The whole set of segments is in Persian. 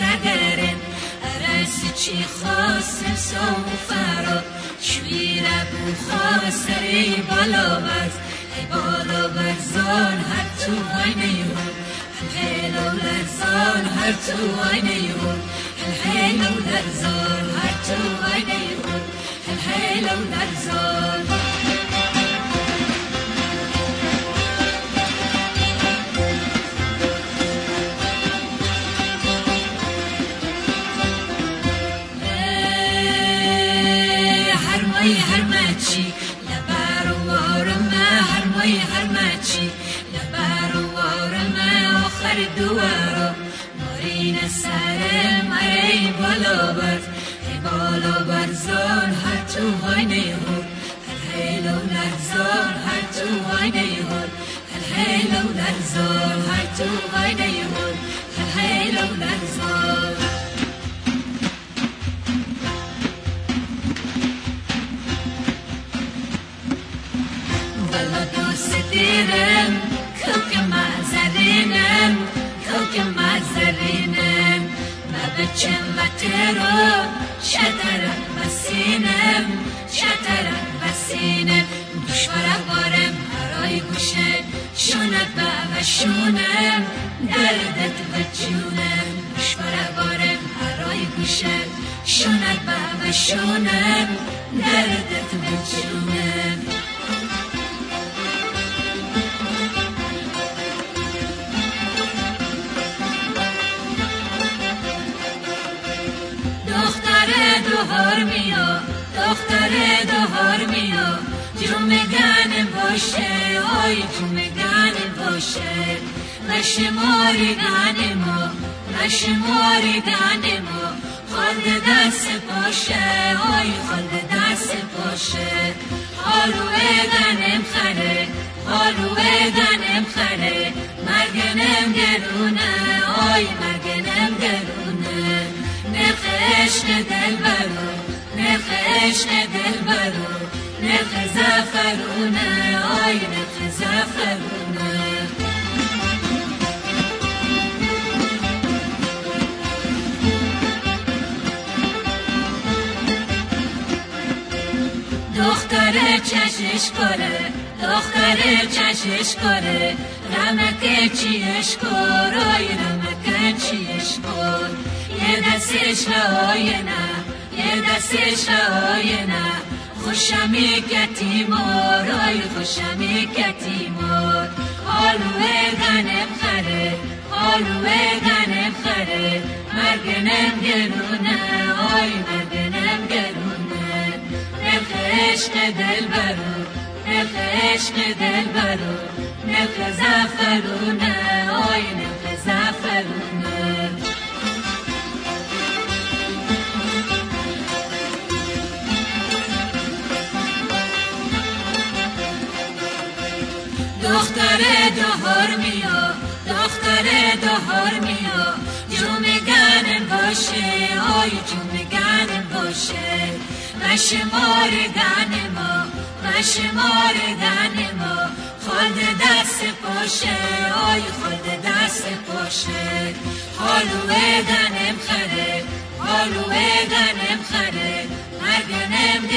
صدرن ارس چی خواستم سوفرا شویر ابو خواستر ای بالا بز ای بالا بزان هر تو های نیون الهیلو لرزان هر تو های نیون الهیلو لرزان هر تو های نیون الهیلو لرزان مارین سر مری بالا بر ای بالا بر زان هر تو های نیهور. هر هیلو لرزان هر تو های نیهور. هر هیلو لرزان هر تو های نیهور. هر هیلو لرزان مزرینم کلک مزرینم و ترو شترم بسینم شترم بسینم دشوار بارم هرای گوشه شونت و شونم دردت و جونم. دشوار بارم هرای گوشه شونت و شونم دردت دوهار میا دختر دوهار میا جمگن باشه آی جمگن باشه. نشماری دن ما نشماری دن ما. خالد دست باشه آی خالد دست باشه. حالو دنم خره حالو دنم خره. مرگنم گرونه آی مرگنم گرونه. برو نرخ زفرونه آی نرخ زفرونه. دختر چشش کره دختر چشش کره. رمک چیش کر آی رمک چیش کر. یه دستش نه یه دستش نه. خوشمی کتیمار آی خوشمی کتیمار حالوه گنم خره حالوه گنم خره. مرگنم گرونه آی مرگنم گرونه. نرخ عشق دل برو نرخ عشق دل برو. نرخ زفرونه آی نرخ زفرونه. دهار میا دختر دهار میا جومگن باشه آی جومگن باشه. مشمار دن ما مشمار دن ما. خالد دست پاشه آی خالد دست پاشه. حالوه دنم خره حالوه دنم خره. مرگنم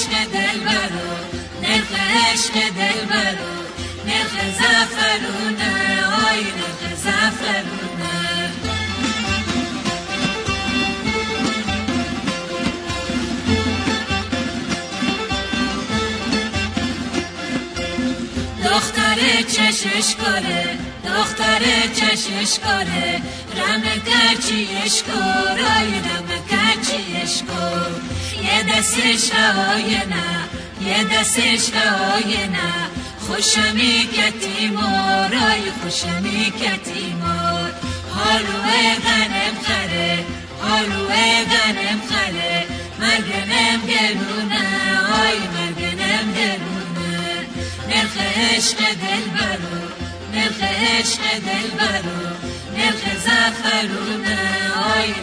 عشق دل برو نرخ عشق دل برو. نرخ زفرونه آی نرخ زفرونه دختر چشش کاره دختر چشش کاره رم گرچیش کار دستش نه یه دستش نه. خوشمی کتیمار آی خوشمی کتیمار حالوه غنم خره حالوه غنم خره. مرگنم گلونه آی مرگنم گلونه. نرخ عشق دل برو نرخ عشق دل برو. نرخ زفرونه آی